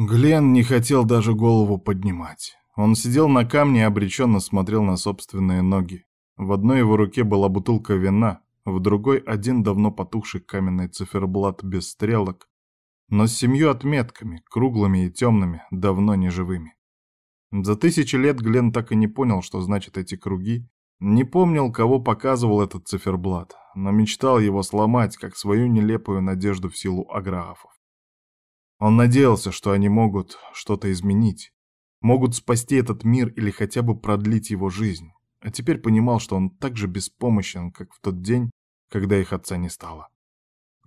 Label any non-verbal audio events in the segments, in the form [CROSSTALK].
Глен не хотел даже голову поднимать. Он сидел на камне и обреченно смотрел на собственные ноги. В одной его руке была бутылка вина, в другой один давно потухший каменный циферблат без стрелок, но с семью отметками, круглыми и темными, давно не живыми. За тысячи лет Глен так и не понял, что значат эти круги, не помнил, кого показывал этот циферблат, но мечтал его сломать, как свою нелепую надежду в силу аграфов. Он надеялся, что они могут что-то изменить, могут спасти этот мир или хотя бы продлить его жизнь, а теперь понимал, что он так же беспомощен, как в тот день, когда их отца не стало.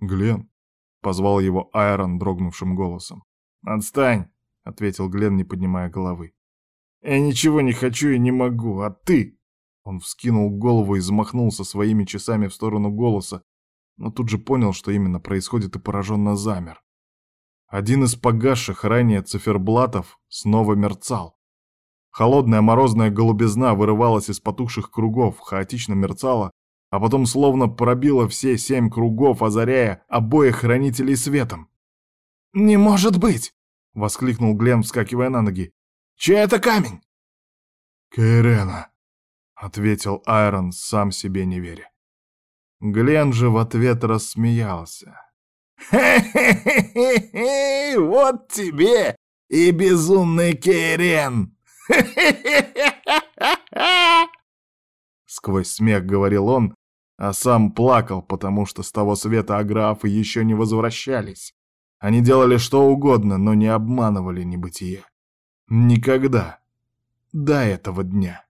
«Глен», — позвал его Айрон дрогнувшим голосом. «Отстань», — ответил Глен, не поднимая головы. «Я ничего не хочу и не могу, а ты...» Он вскинул голову и замахнулся своими часами в сторону голоса, но тут же понял, что именно происходит, и пораженно замер. Один из погасших ранее циферблатов снова мерцал. Холодная морозная голубизна вырывалась из потухших кругов, хаотично мерцала, а потом словно пробила все семь кругов, озаряя обоих хранителей светом. «Не может быть!» — воскликнул Глен, вскакивая на ноги. «Чей это камень?» «Кейрена», — ответил Айрон, сам себе не веря. Глен же в ответ рассмеялся. «Хе-хе-хе! [LAUGHS] Вот тебе и безумный Кейрен!» [LAUGHS] Сквозь смех говорил он, а сам плакал, потому что с того света аграфы еще не возвращались. Они делали что угодно, но не обманывали небытие. Никогда. До этого дня.